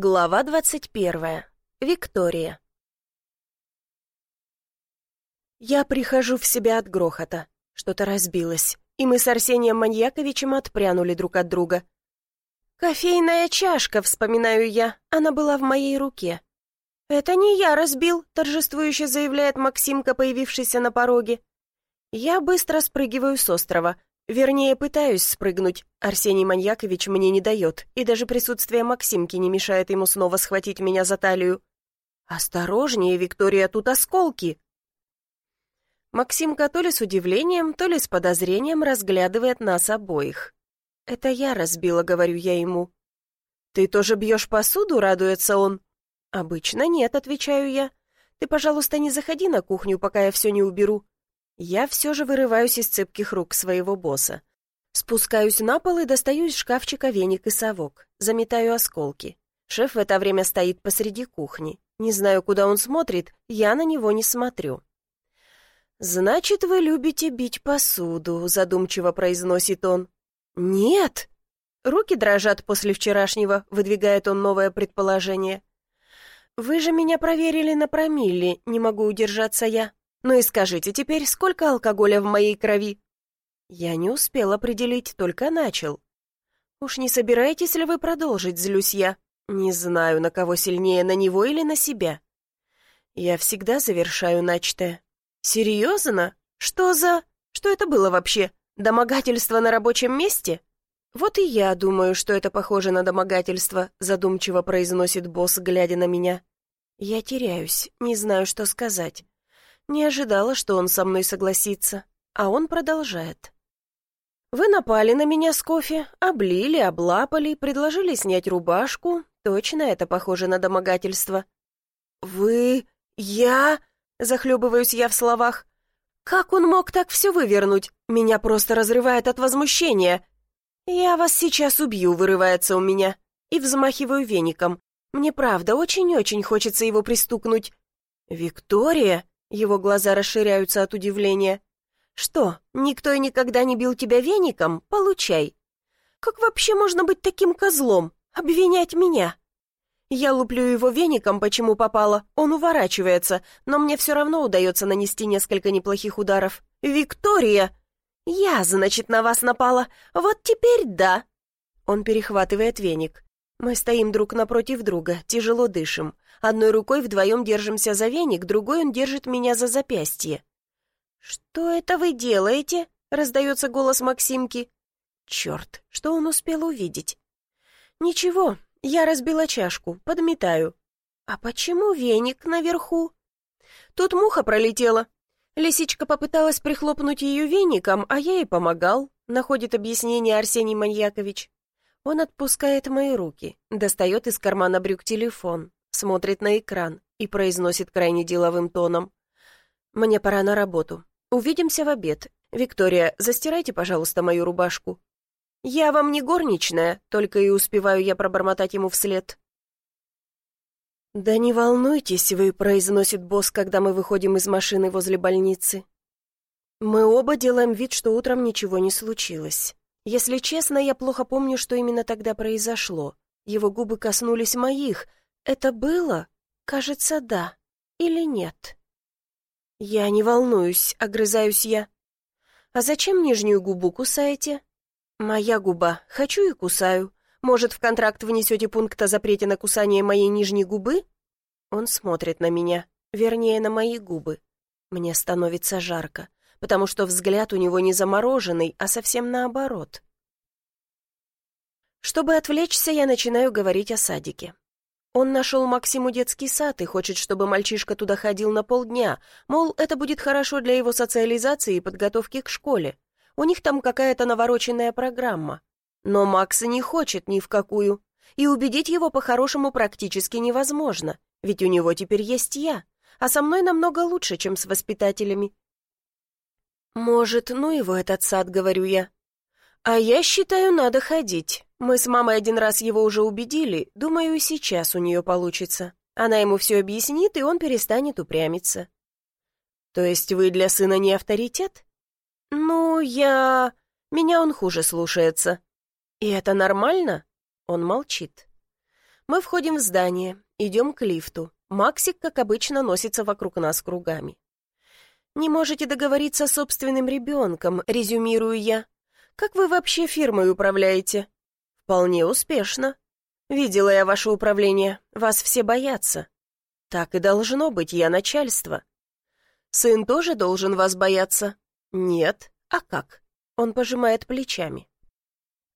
Глава двадцать первая. Виктория. Я прихожу в себя от грохота. Что-то разбилось, и мы с Арсением Маньяковичем отпрянули друг от друга. «Кофейная чашка», — вспоминаю я, она была в моей руке. «Это не я разбил», — торжествующе заявляет Максимка, появившийся на пороге. Я быстро спрыгиваю с острова — Вернее, пытаюсь спрыгнуть. Арсений Маньякович мне не дает, и даже присутствие Максимки не мешает ему снова схватить меня за талию. «Осторожнее, Виктория, тут осколки!» Максимка то ли с удивлением, то ли с подозрением разглядывает нас обоих. «Это я разбила», — говорю я ему. «Ты тоже бьешь посуду?» — радуется он. «Обычно нет», — отвечаю я. «Ты, пожалуйста, не заходи на кухню, пока я все не уберу. Я все же вырываюсь из цепких рук своего босса. Спускаюсь на пол и достаю из шкафчика веник и совок. Заметаю осколки. Шеф в это время стоит посреди кухни. Не знаю, куда он смотрит, я на него не смотрю. «Значит, вы любите бить посуду», — задумчиво произносит он. «Нет!» Руки дрожат после вчерашнего, выдвигает он новое предположение. «Вы же меня проверили на промилле, не могу удержаться я. Ну и скажите теперь, сколько алкоголя в моей крови?» Я не успел определить, только начал. «Уж не собираетесь ли вы продолжить, злюсь я? Не знаю, на кого сильнее, на него или на себя. Я всегда завершаю начатое. Серьезно? Что за... Что это было вообще? Домогательство на рабочем месте?» «Вот и я думаю, что это похоже на домогательство», задумчиво произносит босс, глядя на меня. «Я теряюсь, не знаю, что сказать. Не ожидала, что он со мной согласится, а он продолжает. «Вы напали на меня с кофе, облили, облапали, предложили снять рубашку. Точно это похоже на домогательство». «Вы... я...» — захлебываюсь я в словах. «Как он мог так все вывернуть? Меня просто разрывает от возмущения. Я вас сейчас убью», — вырывается у меня. И взмахиваю веником. Мне правда очень-очень хочется его пристукнуть. «Виктория?» Его глаза расширяются от удивления. «Что, никто и никогда не бил тебя веником? Получай!» «Как вообще можно быть таким козлом? Обвинять меня?» Я луплю его веником, почему попало. Он уворачивается, но мне все равно удается нанести несколько неплохих ударов. «Виктория!» «Я, значит, на вас напала. Вот теперь да!» Он перехватывает веник. Мы стоим друг напротив друга, тяжело дышим. Одной рукой вдвоем держимся за веник, другой он держит меня за запястье. «Что это вы делаете?» — раздается голос Максимки. «Черт, что он успел увидеть?» «Ничего, я разбила чашку, подметаю». «А почему веник наверху?» «Тут муха пролетела. Лисичка попыталась прихлопнуть ее веником, а я ей помогал», — находит объяснение Арсений Маньякович. Он отпускает мои руки, достает из кармана брюк телефон смотрит на экран и произносит крайне деловым тоном. «Мне пора на работу. Увидимся в обед. Виктория, застирайте, пожалуйста, мою рубашку». «Я вам не горничная», только и успеваю я пробормотать ему вслед. «Да не волнуйтесь вы», — произносит босс, когда мы выходим из машины возле больницы. Мы оба делаем вид, что утром ничего не случилось. Если честно, я плохо помню, что именно тогда произошло. Его губы коснулись моих, это было? Кажется, да. Или нет? Я не волнуюсь, огрызаюсь я. А зачем нижнюю губу кусаете? Моя губа. Хочу и кусаю. Может, в контракт внесете пункт о запрете на кусание моей нижней губы? Он смотрит на меня, вернее, на мои губы. Мне становится жарко, потому что взгляд у него не замороженный, а совсем наоборот. Чтобы отвлечься, я начинаю говорить о садике. Он нашел Максиму детский сад и хочет, чтобы мальчишка туда ходил на полдня, мол, это будет хорошо для его социализации и подготовки к школе. У них там какая-то навороченная программа. Но Макс не хочет ни в какую, и убедить его по-хорошему практически невозможно, ведь у него теперь есть я, а со мной намного лучше, чем с воспитателями. «Может, ну его этот сад», — говорю я. «А я считаю, надо ходить. Мы с мамой один раз его уже убедили, думаю, и сейчас у нее получится. Она ему все объяснит, и он перестанет упрямиться. То есть вы для сына не авторитет? Ну, я... Меня он хуже слушается. И это нормально? Он молчит. Мы входим в здание, идем к лифту. Максик, как обычно, носится вокруг нас кругами. «Не можете договориться с собственным ребенком», — резюмирую я. «Как вы вообще фирмой управляете?» «Вполне успешно. Видела я ваше управление. Вас все боятся». «Так и должно быть, я начальство». «Сын тоже должен вас бояться?» «Нет. А как?» Он пожимает плечами.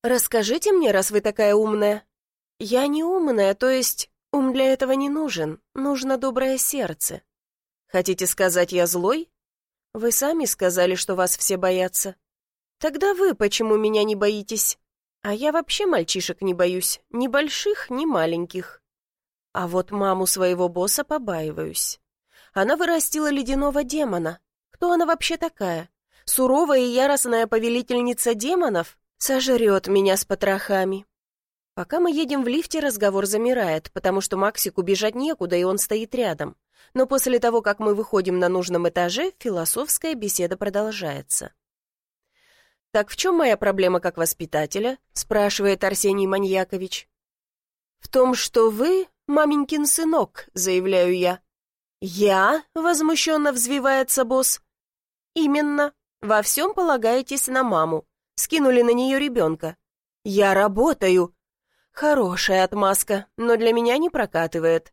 «Расскажите мне, раз вы такая умная». «Я не умная, то есть ум для этого не нужен. Нужно доброе сердце». «Хотите сказать, я злой?» «Вы сами сказали, что вас все боятся». «Тогда вы почему меня не боитесь?» «А я вообще мальчишек не боюсь, ни больших, ни маленьких». А вот маму своего босса побаиваюсь. Она вырастила ледяного демона. Кто она вообще такая? Суровая и яростная повелительница демонов? Сожрет меня с потрохами. Пока мы едем в лифте, разговор замирает, потому что Максику бежать некуда, и он стоит рядом. Но после того, как мы выходим на нужном этаже, философская беседа продолжается. «Так в чем моя проблема как воспитателя?» — спрашивает Арсений Маньякович. «В том, что вы маменькин сынок», — заявляю я. «Я?» — возмущенно взвивается босс. «Именно. Во всем полагаетесь на маму. Скинули на нее ребенка. Я работаю. Хорошая отмазка, но для меня не прокатывает.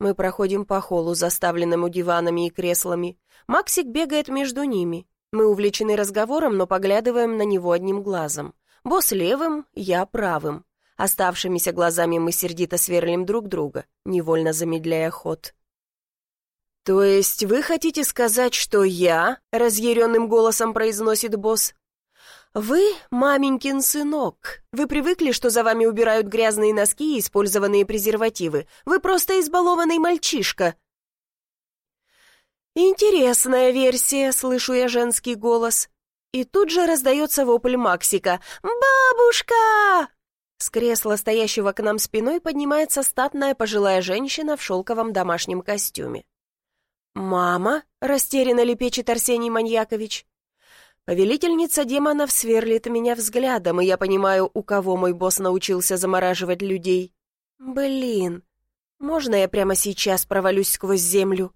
Мы проходим по холлу, заставленному диванами и креслами. Максик бегает между ними. Мы увлечены разговором, но поглядываем на него одним глазом. Босс левым, я правым. Оставшимися глазами мы сердито сверлим друг друга, невольно замедляя ход. «То есть вы хотите сказать, что я?» — разъяренным голосом произносит босс. «Вы маменькин сынок. Вы привыкли, что за вами убирают грязные носки и использованные презервативы. Вы просто избалованный мальчишка». «Интересная версия», — слышу я женский голос. И тут же раздается вопль Максика. «Бабушка!» С кресла, стоящего к нам спиной, поднимается статная пожилая женщина в шелковом домашнем костюме. «Мама?» — растерянно лепечет Арсений Маньякович. Повелительница демонов сверлит меня взглядом, и я понимаю, у кого мой босс научился замораживать людей. Блин, можно я прямо сейчас провалюсь сквозь землю?